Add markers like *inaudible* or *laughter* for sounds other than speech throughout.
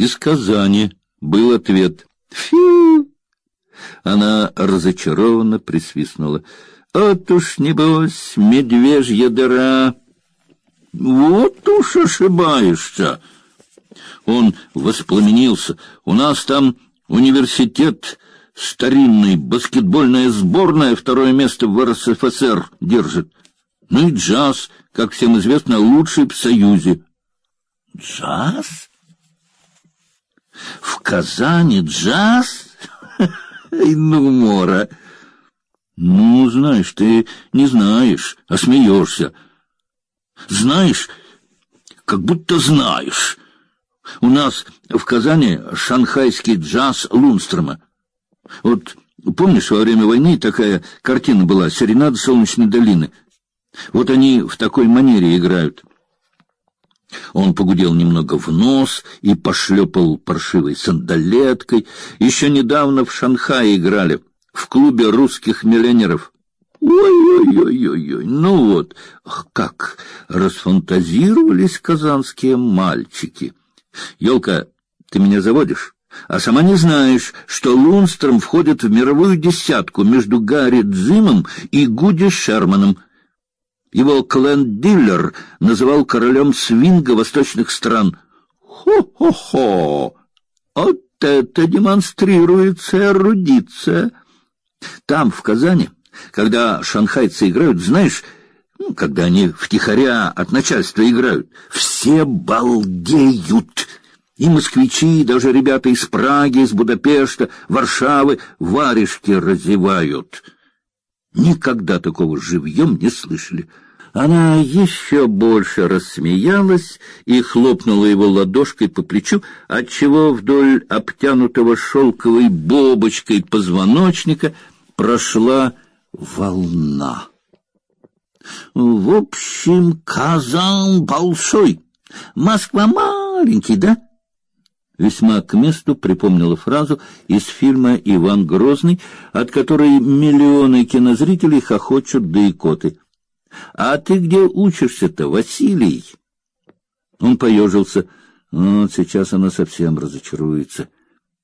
Из Казани был ответ. Фью! Она разочарованно присвистнула. «От уж, небось, медвежья дыра!» «Вот уж ошибаешься!» Он воспламенился. «У нас там университет, старинный, баскетбольная сборная, второе место в РСФСР держит. Ну и джаз, как всем известно, лучший в Союзе». «Джаз?» «В Казани джаз?» *laughs* ну, Мора. Ну, знаешь, ты не знаешь, а смеешься. Знаешь, как будто знаешь. У нас в Казани шанхайский джаз Лунстрома. Вот помнишь, во время войны такая картина была «Серенада солнечной долины». Вот они в такой манере играют. Он погудел немного в нос и пошлепал паршивой сандалеткой. Еще недавно в Шанхае играли, в клубе русских миллионеров. Ой-ой-ой-ой-ой, ну вот, как расфантазировались казанские мальчики. Елка, ты меня заводишь? А сама не знаешь, что Лунстром входит в мировую десятку между Гарри Дзимом и Гуди Шерманом — его Клен-дилер называл королем свинга восточных стран. Хо-хо-хо! Вот это демонстрируется эрудиция! Там, в Казани, когда шанхайцы играют, знаешь, ну, когда они втихаря от начальства играют, все балдеют. И москвичи, и даже ребята из Праги, из Будапешта, Варшавы варежки разевают. Никогда такого живьем не слышали. Она еще больше рассмеялась и хлопнула его ладошкой по плечу, отчего вдоль обтянутого шелковой бобочкой позвоночника прошла волна. В общем, Казан большой, Москва маленький, да? Весьма к месту припомнила фразу из фильма «Иван Грозный», от которой миллионы кинозрителей хохочут до икоты. «А ты где учишься-то, Василий?» Он поежился. Вот сейчас она совсем разочаруется.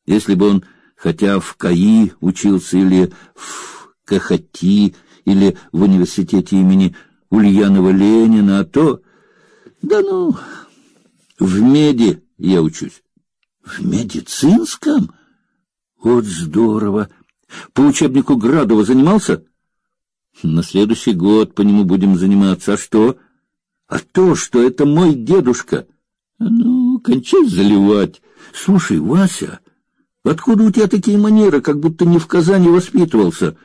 Если бы он хотя в КАИ учился или в КХТИ, или в университете имени Ульянова Ленина, а то... Да ну, в меди я учусь. В медицинском? Вот здорово. По учебнику Градова занимался? На следующий год по нему будем заниматься. А что? А то, что это мой дедушка. Ну, кончай заливать. Слушай, Вася, откуда у тебя такие манеры, как будто не в Казани воспитывался?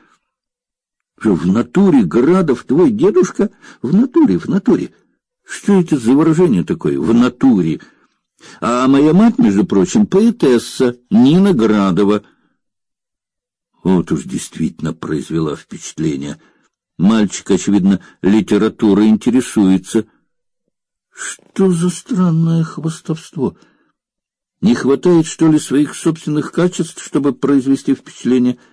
В натуре Градов твой дедушка? В натуре, в натуре. Что это за выражение такое? В натуре. А моя мать, между прочим, поэтесса Нина Градова. Вот уж действительно произвела впечатление. Мальчик, очевидно, литературой интересуется. Что за странное хвостовство? Не хватает, что ли, своих собственных качеств, чтобы произвести впечатление? —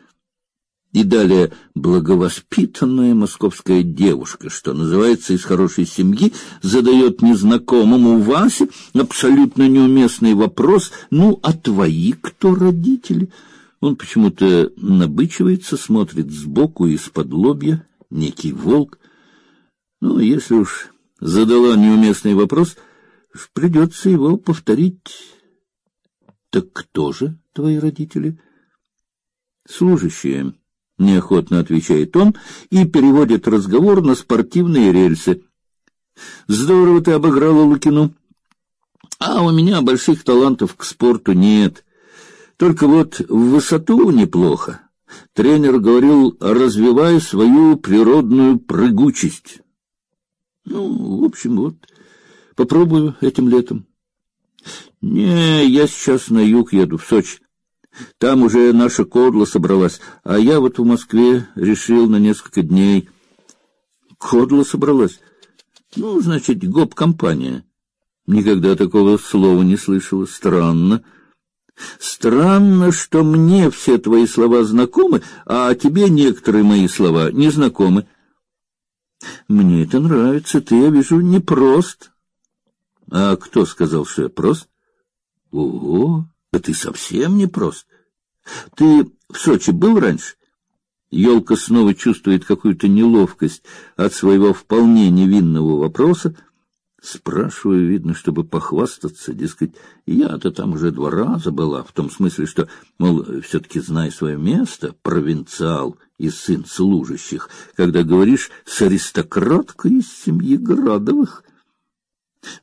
и далее благовоспитанная московская девушка, что называется, из хорошей семьи, задает незнакомому Васе абсолютно неуместный вопрос: "Ну, а твои кто родители?" Он почему-то набычивается, смотрит сбоку из-под лобья, некий волк. Ну, если уж задала неуместный вопрос, придется его повторить. Так кто же твои родители? Служащие неохотно отвечает он и переводит разговор на спортивные рельсы. Здорово ты обыграла Лукину. А у меня больших талантов к спорту нет. Только вот в высоту неплохо. Тренер говорил, развивай свою природную прыгучесть. Ну, в общем, вот попробую этим летом. Не, я сейчас на юг еду, в Сочи. Там уже наша кодла собралась, а я вот в Москве решил на несколько дней. Кодла собралась? Ну, значит, гоп-компания. Никогда такого слова не слышала. Странно. Странно, что мне все твои слова знакомы, а тебе некоторые мои слова не знакомы. Мне это нравится, ты, я вижу, не прост. А кто сказал, что я прост? Ого, да ты совсем не прост. Ты в Сочи был раньше? Елка снова чувствует какую-то неловкость от своего вполне невинного вопроса. Спрашиваю, видно, чтобы похвастаться, дескать, я-то там уже два раза была, в том смысле, что, мол, все-таки знай свое место, провинциал и сын служащих, когда говоришь с аристократкой из семьи Градовых.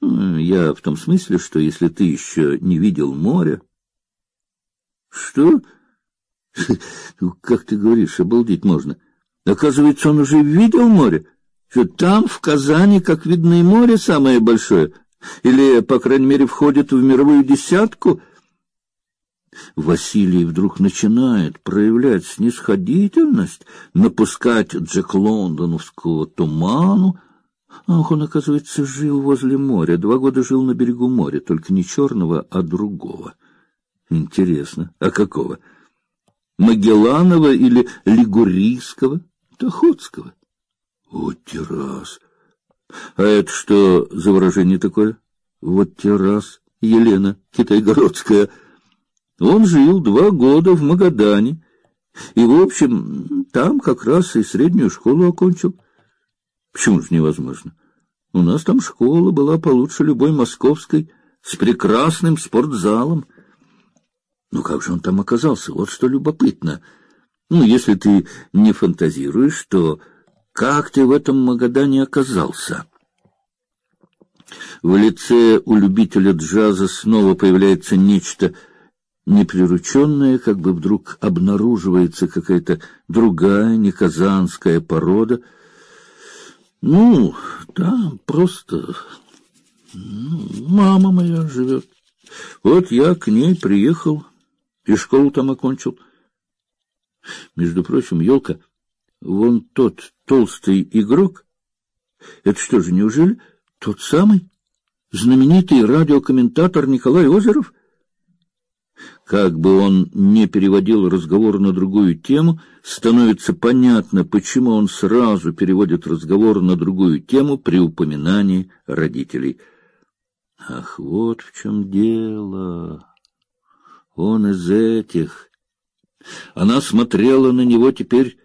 Я в том смысле, что если ты еще не видел моря... Что? Ну, как ты говоришь, обалдеть можно. Оказывается, он уже видел море. Что там, в Казани, как видно, и море самое большое. Или, по крайней мере, входит в мировую десятку. Василий вдруг начинает проявлять снисходительность, напускать Джек Лондоновского туману. Ах, он, оказывается, жил возле моря, два года жил на берегу моря, только не черного, а другого. Интересно, а какого? — Магелланова или Лигурийского, Охотского. Вот террас. А это что за выражение такое? Вот террас. Елена Китайгородская. Он жил два года в Магадане. И, в общем, там как раз и среднюю школу окончил. Почему же невозможно? У нас там школа была получше любой московской, с прекрасным спортзалом. Ну как же он там оказался? Вот что любопытно. Ну, если ты не фантазируешь, то как ты в этом Магадане оказался? В лице у любителя джаза снова появляется нечто неприрученное, как бы вдруг обнаруживается какая-то другая, не казанская порода. Ну, там просто ну, мама моя живет. Вот я к ней приехал и школу там окончил. Между прочим, елка, вон тот толстый игрок, это что же, неужели тот самый знаменитый радиокомментатор Николай Озеров? Как бы он не переводил разговор на другую тему, становится понятно, почему он сразу переводит разговор на другую тему при упоминании родителей. Ах, вот в чем дело. Он из этих. Она смотрела на него теперь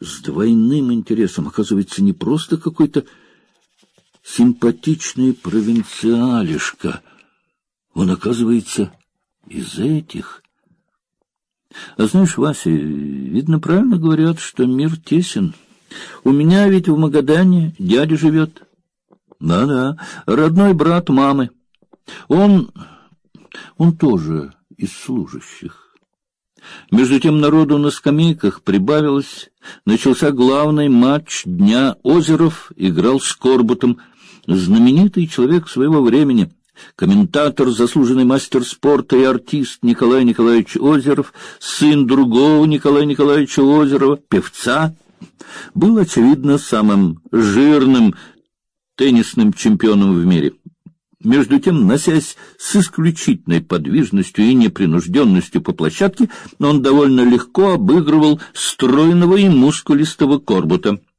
с двойным интересом. Оказывается, не просто какой-то симпатичный провинциалишка. Он, оказывается, из этих. А знаешь, Вася, видно, правильно говорят, что мир тесен. У меня ведь в Магадане дядя живет. Да-да, родной брат мамы. Он... он тоже из служащих. Между тем народу на скамейках прибавилось. Начался главный матч дня. Озеров играл с Корбутом, знаменитый человек своего времени, комментатор, заслуженный мастер спорта и артист Николай Николаевич Озеров, сын другого Николая Николаевича Озерова, певца, был очевидно самым жирным теннисным чемпионом в мире. Между тем, носясь с исключительной подвижностью и непринужденностью по площадке, он довольно легко обыгрывал стройного и мускулистого корбута —